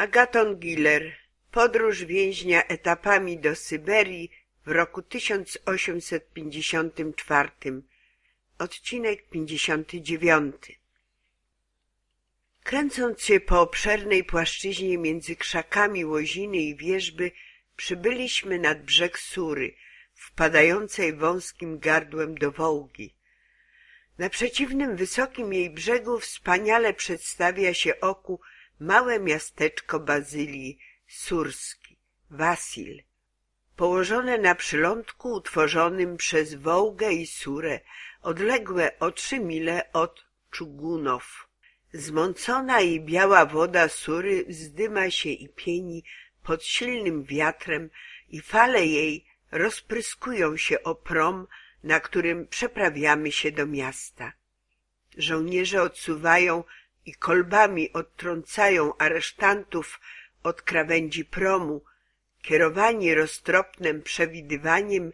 Agaton Giller Podróż więźnia etapami do Syberii w roku 1854 Odcinek 59 Kręcąc się po obszernej płaszczyźnie między krzakami łoziny i wierzby, przybyliśmy nad brzeg Sury, wpadającej wąskim gardłem do Wołgi. Na przeciwnym wysokim jej brzegu wspaniale przedstawia się oku małe miasteczko Bazylii, Surski, Wasil, położone na przylądku utworzonym przez Wołgę i Surę, odległe o trzy mile od Czugunow. Zmącona i biała woda Sury wzdyma się i pieni pod silnym wiatrem i fale jej rozpryskują się o prom, na którym przeprawiamy się do miasta. Żołnierze odsuwają i kolbami odtrącają aresztantów od krawędzi promu, kierowani roztropnym przewidywaniem,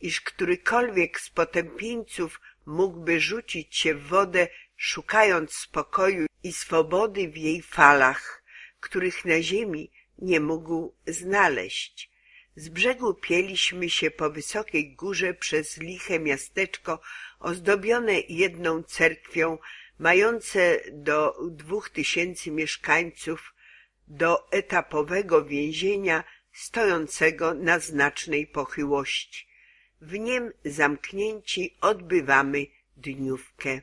iż którykolwiek z potępieńców mógłby rzucić się w wodę, szukając spokoju i swobody w jej falach, których na ziemi nie mógł znaleźć. Z brzegu pieliśmy się po wysokiej górze przez liche miasteczko ozdobione jedną cerkwią, mające do dwóch tysięcy mieszkańców, do etapowego więzienia stojącego na znacznej pochyłości. W niem zamknięci odbywamy dniówkę.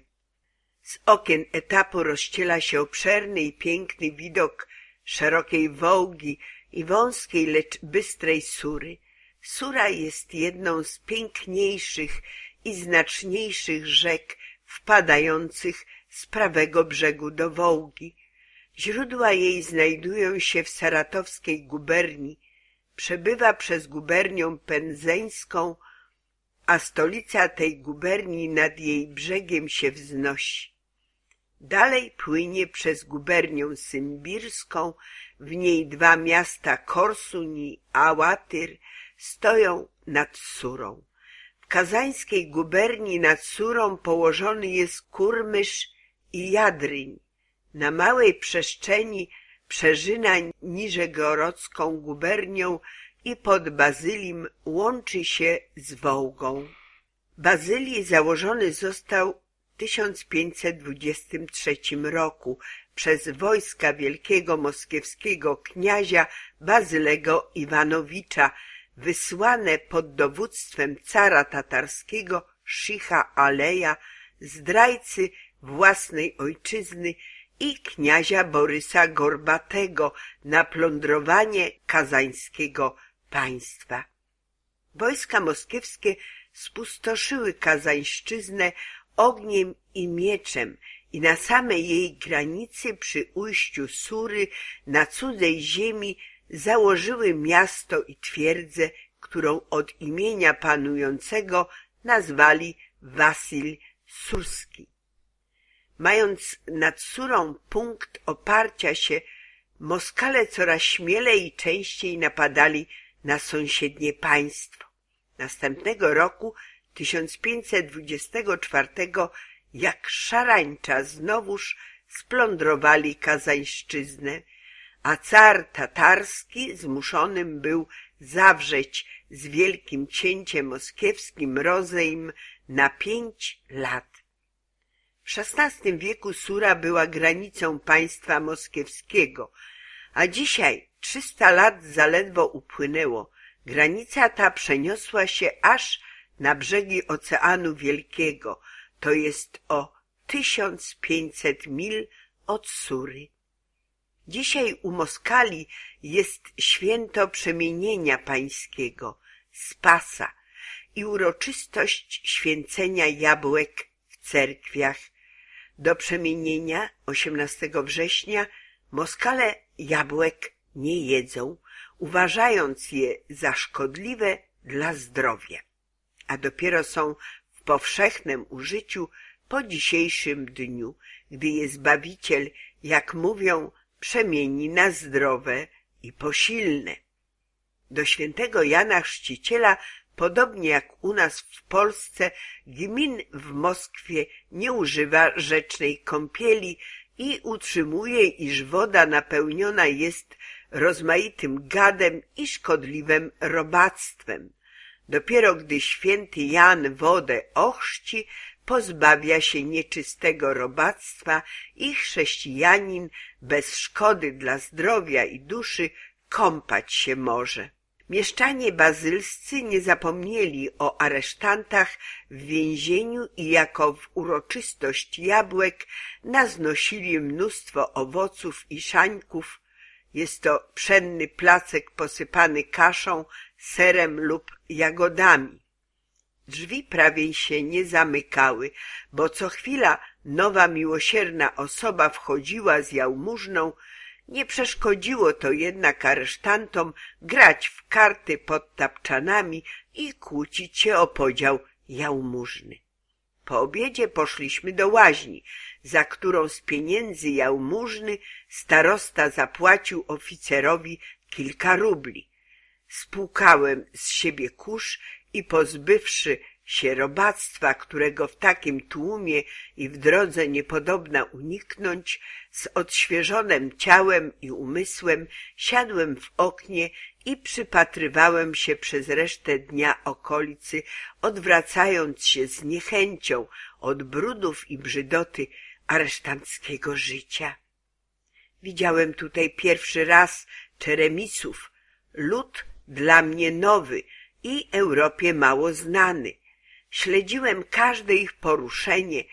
Z okien etapu rozciela się obszerny i piękny widok szerokiej Wołgi i wąskiej, lecz bystrej Sury. Sura jest jedną z piękniejszych i znaczniejszych rzek wpadających z prawego brzegu do Wołgi. Źródła jej znajdują się w saratowskiej guberni, przebywa przez gubernią pędzeńską, a stolica tej guberni nad jej brzegiem się wznosi. Dalej płynie przez gubernię symbirską, w niej dwa miasta Korsun i Ałatyr stoją nad Surą. W kazańskiej guberni nad Surą położony jest Kurmysz i Jadryń. Na małej przestrzeni przeżyna niżegorodzką gubernią i pod Bazylim łączy się z Wołgą. Bazylii założony został w 1523 roku przez wojska wielkiego moskiewskiego kniazia Bazylego Iwanowicza, wysłane pod dowództwem cara tatarskiego Szicha Aleja, zdrajcy własnej ojczyzny i kniazia Borysa Gorbatego na plądrowanie kazańskiego państwa. Wojska moskiewskie spustoszyły kazańszczyznę ogniem i mieczem i na samej jej granicy przy ujściu Sury na cudzej ziemi założyły miasto i twierdzę, którą od imienia panującego nazwali Wasil Surski. Mając nad Surą punkt oparcia się, Moskale coraz śmielej i częściej napadali na sąsiednie państwo. Następnego roku, 1524, jak szarańcza znowuż splądrowali kazańszczyznę, a car tatarski zmuszonym był zawrzeć z wielkim cięciem moskiewskim rozejm na pięć lat. W XVI wieku Sura była granicą państwa moskiewskiego, a dzisiaj trzysta lat zaledwo upłynęło. Granica ta przeniosła się aż na brzegi Oceanu Wielkiego, to jest o tysiąc pięćset mil od Sury. Dzisiaj u Moskali jest święto przemienienia pańskiego, Spasa i uroczystość święcenia jabłek w cerkwiach. Do przemienienia 18 września Moskale jabłek nie jedzą, uważając je za szkodliwe dla zdrowia, a dopiero są w powszechnym użyciu po dzisiejszym dniu, gdy je Zbawiciel, jak mówią, przemieni na zdrowe i posilne. Do świętego Jana Chrzciciela, podobnie jak u nas w Polsce, gmin w Moskwie nie używa rzecznej kąpieli i utrzymuje, iż woda napełniona jest rozmaitym gadem i szkodliwym robactwem. Dopiero gdy święty Jan wodę ochrzci, pozbawia się nieczystego robactwa i chrześcijanin bez szkody dla zdrowia i duszy kąpać się może. Mieszczanie bazylscy nie zapomnieli o aresztantach w więzieniu i jako w uroczystość jabłek naznosili mnóstwo owoców i szańków. Jest to pszenny placek posypany kaszą, serem lub jagodami. Drzwi prawie się nie zamykały, bo co chwila nowa miłosierna osoba wchodziła z jałmużną, nie przeszkodziło to jednak aresztantom grać w karty pod tapczanami i kłócić się o podział jałmużny. Po obiedzie poszliśmy do łaźni, za którą z pieniędzy jałmużny starosta zapłacił oficerowi kilka rubli. Spłukałem z siebie kurz i pozbywszy się robactwa, którego w takim tłumie i w drodze niepodobna uniknąć, z odświeżonym ciałem i umysłem siadłem w oknie i przypatrywałem się przez resztę dnia okolicy, odwracając się z niechęcią od brudów i brzydoty aresztanckiego życia. Widziałem tutaj pierwszy raz Czeremisów, lud dla mnie nowy i Europie mało znany. Śledziłem każde ich poruszenie,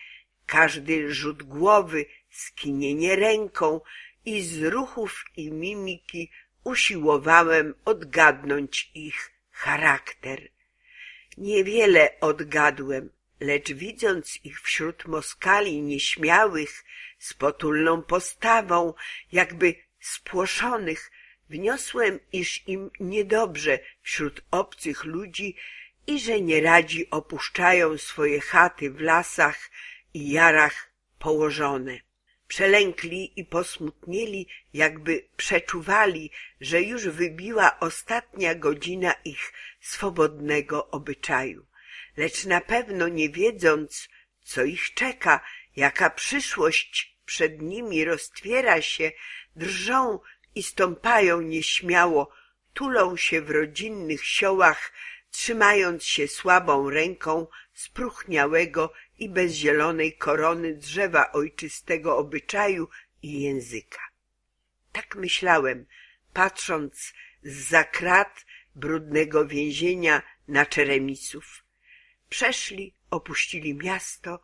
każdy rzut głowy, skinienie ręką i z ruchów i mimiki usiłowałem odgadnąć ich charakter. Niewiele odgadłem, lecz widząc ich wśród Moskali nieśmiałych, z potulną postawą, jakby spłoszonych, wniosłem, iż im niedobrze wśród obcych ludzi i że nieradzi opuszczają swoje chaty w lasach i jarach położone. Przelękli i posmutnieli, jakby przeczuwali, że już wybiła ostatnia godzina ich swobodnego obyczaju. Lecz na pewno nie wiedząc, co ich czeka, jaka przyszłość przed nimi roztwiera się, drżą i stąpają nieśmiało, tulą się w rodzinnych siołach, trzymając się słabą ręką spróchniałego i bez zielonej korony drzewa ojczystego obyczaju i języka. Tak myślałem, patrząc z za krat brudnego więzienia na Czeremisów. Przeszli, opuścili miasto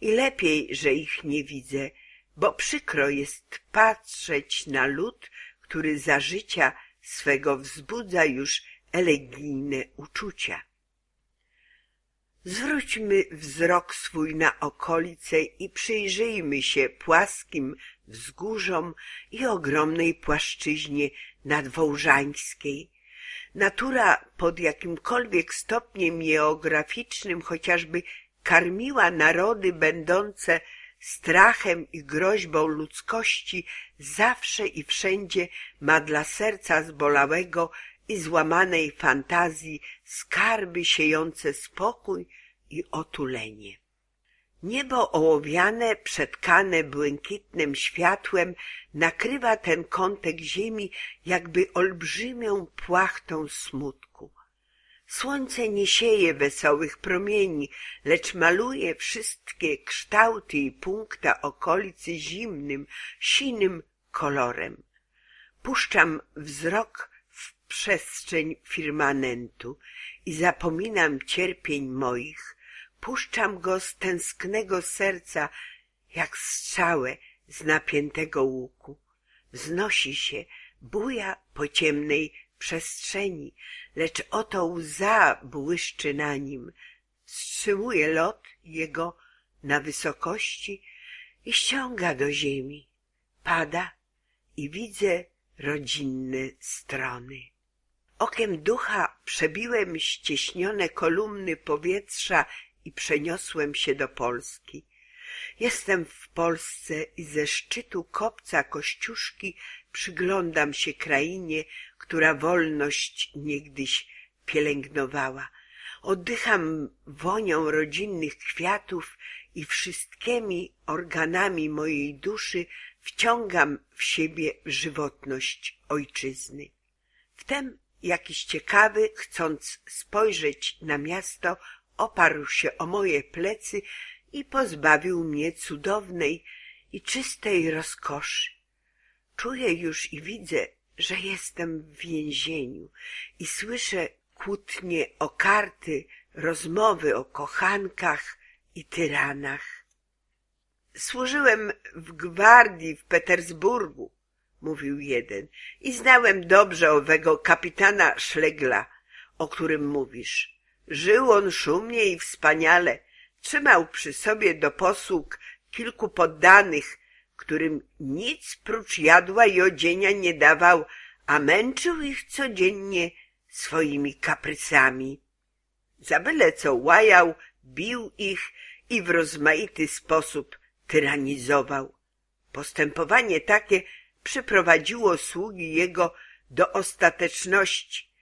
i lepiej, że ich nie widzę, bo przykro jest patrzeć na lud, który za życia swego wzbudza już elegijne uczucia. Zwróćmy wzrok swój na okolice i przyjrzyjmy się płaskim wzgórzom i ogromnej płaszczyźnie nadwołżańskiej. Natura pod jakimkolwiek stopniem geograficznym chociażby karmiła narody będące strachem i groźbą ludzkości zawsze i wszędzie ma dla serca zbolałego i złamanej fantazji skarby siejące spokój i otulenie. Niebo ołowiane, przetkane błękitnym światłem nakrywa ten kątek ziemi jakby olbrzymią płachtą smutku. Słońce nie sieje wesołych promieni, lecz maluje wszystkie kształty i punkta okolicy zimnym, sinym kolorem. Puszczam wzrok przestrzeń firmamentu i zapominam cierpień moich, puszczam go z tęsknego serca, jak strzałę z napiętego łuku. Wznosi się, buja po ciemnej przestrzeni, lecz oto łza błyszczy na nim, wstrzymuje lot jego na wysokości i ściąga do ziemi. Pada i widzę rodzinne strony. Okiem ducha przebiłem ścieśnione kolumny powietrza i przeniosłem się do Polski. Jestem w Polsce i ze szczytu kopca Kościuszki przyglądam się krainie, która wolność niegdyś pielęgnowała. Oddycham wonią rodzinnych kwiatów i wszystkimi organami mojej duszy wciągam w siebie żywotność ojczyzny. Wtem jakiś ciekawy, chcąc spojrzeć na miasto, oparł się o moje plecy i pozbawił mnie cudownej i czystej rozkoszy. Czuję już i widzę, że jestem w więzieniu i słyszę kłótnie o karty, rozmowy o kochankach i tyranach. Służyłem w gwardii w Petersburgu, mówił jeden, i znałem dobrze owego kapitana Szlegla, o którym mówisz. Żył on szumnie i wspaniale, trzymał przy sobie do posług kilku poddanych, którym nic prócz jadła i odzienia nie dawał, a męczył ich codziennie swoimi kaprysami. Za byle co łajał, bił ich i w rozmaity sposób tyranizował. Postępowanie takie przyprowadziło sługi jego do ostateczności.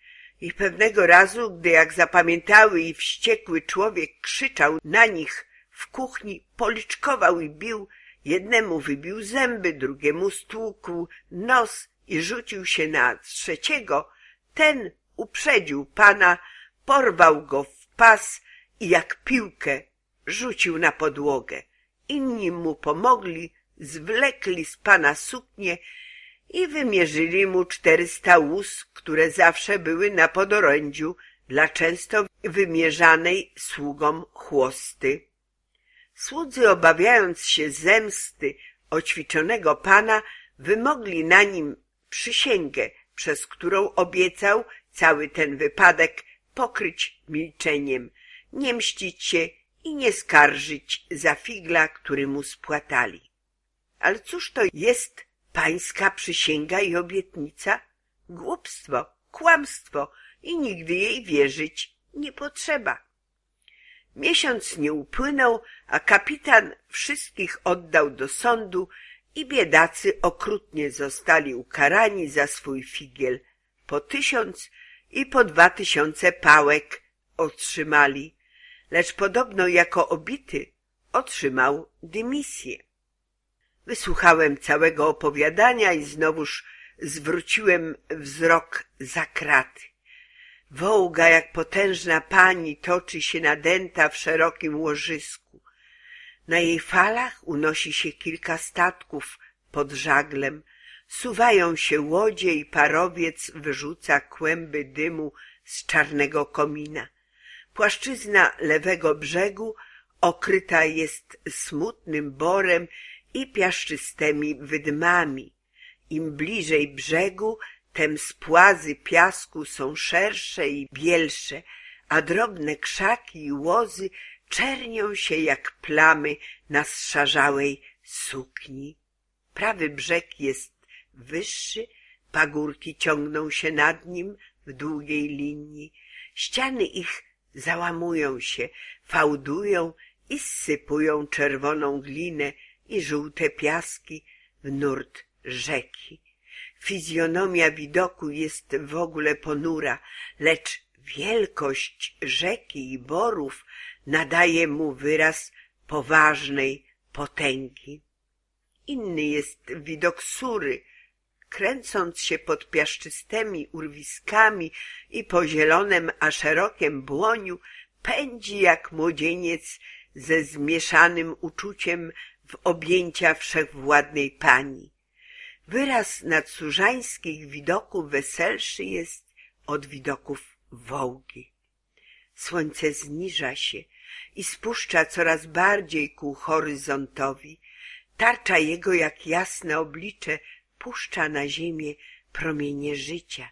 I pewnego razu, gdy jak zapamiętały i wściekły człowiek krzyczał na nich w kuchni, policzkował i bił, jednemu wybił zęby, drugiemu stłukł nos i rzucił się na trzeciego, ten uprzedził pana, porwał go w pas i jak piłkę rzucił na podłogę. Inni mu pomogli, zwlekli z pana suknię i wymierzyli mu czterysta łus, które zawsze były na podorędziu dla często wymierzanej sługom chłosty. Słudzy, obawiając się zemsty oćwiczonego pana, wymogli na nim przysięgę, przez którą obiecał cały ten wypadek pokryć milczeniem, nie mścić się i nie skarżyć za figla, który mu spłatali. Ale cóż to jest pańska przysięga i obietnica? Głupstwo, kłamstwo i nigdy jej wierzyć nie potrzeba. Miesiąc nie upłynął, a kapitan wszystkich oddał do sądu i biedacy okrutnie zostali ukarani za swój figiel. Po tysiąc i po dwa tysiące pałek otrzymali, lecz podobno jako obity otrzymał dymisję. Wysłuchałem całego opowiadania i znowuż zwróciłem wzrok za kraty. Wołga jak potężna pani toczy się nadęta w szerokim łożysku. Na jej falach unosi się kilka statków pod żaglem, suwają się łodzie i parowiec wyrzuca kłęby dymu z czarnego komina. Płaszczyzna lewego brzegu okryta jest smutnym borem i piaszczystymi wydmami. Im bliżej brzegu, tem spłazy piasku są szersze i bielsze, a drobne krzaki i łozy czernią się jak plamy na zszarzałej sukni. Prawy brzeg jest wyższy, pagórki ciągną się nad nim w długiej linii, ściany ich załamują się, fałdują i zsypują czerwoną glinę i żółte piaski w nurt rzeki. Fizjonomia widoku jest w ogóle ponura, lecz wielkość rzeki i borów nadaje mu wyraz poważnej potęgi. Inny jest widok Sury, kręcąc się pod piaszczystymi urwiskami i po zielonym a szerokim błoniu, pędzi jak młodzieniec ze zmieszanym uczuciem w objęcia wszechwładnej pani. Wyraz nadsłużańskich widoków weselszy jest od widoków wołgi. Słońce zniża się i spuszcza coraz bardziej ku horyzontowi. Tarcza jego jak jasne oblicze puszcza na ziemię promienie życia.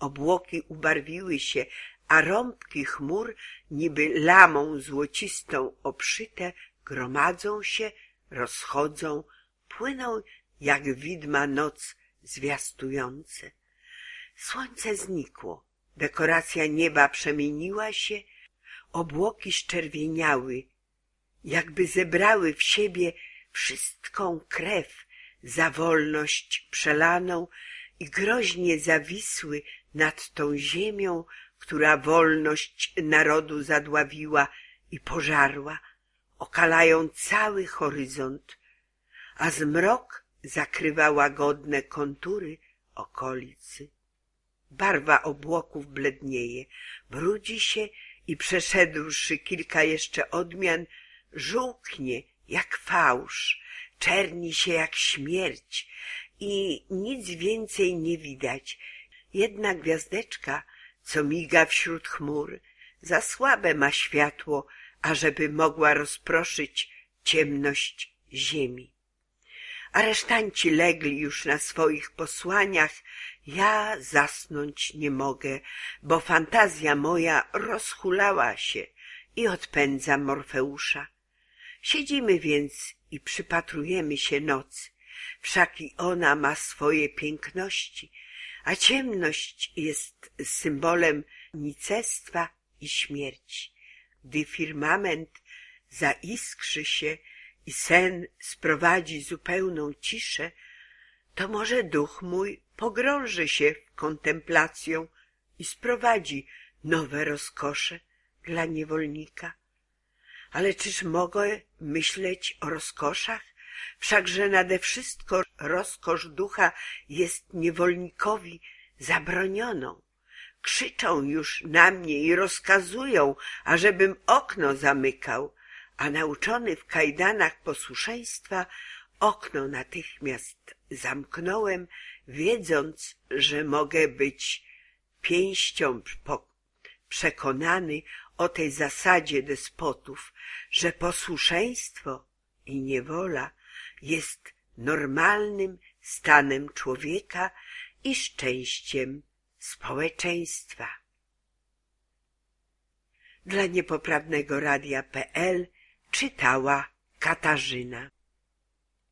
Obłoki ubarwiły się, a rąbki chmur, niby lamą złocistą obszyte, gromadzą się, rozchodzą, płyną jak widma noc zwiastujące. Słońce znikło, dekoracja nieba przemieniła się, obłoki szczerwieniały, jakby zebrały w siebie wszystką krew za wolność przelaną i groźnie zawisły nad tą ziemią, która wolność narodu zadławiła i pożarła, okalają cały horyzont, a zmrok zakrywa łagodne kontury okolicy. Barwa obłoków blednieje, brudzi się i przeszedłszy kilka jeszcze odmian, żółknie jak fałsz, czerni się jak śmierć i nic więcej nie widać. Jedna gwiazdeczka, co miga wśród chmur, za słabe ma światło, ażeby mogła rozproszyć ciemność ziemi. Aresztanci legli już na swoich posłaniach, ja zasnąć nie mogę, bo fantazja moja rozhulała się i odpędza Morfeusza. Siedzimy więc i przypatrujemy się nocy, wszak i ona ma swoje piękności, a ciemność jest symbolem nicestwa i śmierci. Gdy firmament zaiskrzy się i sen sprowadzi zupełną ciszę, to może duch mój pogrąży się w kontemplację i sprowadzi nowe rozkosze dla niewolnika. Ale czyż mogę myśleć o rozkoszach? Wszakże nade wszystko rozkosz ducha jest niewolnikowi zabronioną. Krzyczą już na mnie i rozkazują, ażebym okno zamykał, a nauczony w kajdanach posłuszeństwa okno natychmiast zamknąłem, wiedząc, że mogę być pięścią przekonany o tej zasadzie despotów, że posłuszeństwo i niewola jest normalnym stanem człowieka i szczęściem społeczeństwa. Dla niepoprawnego radia.pl czytała Katarzyna.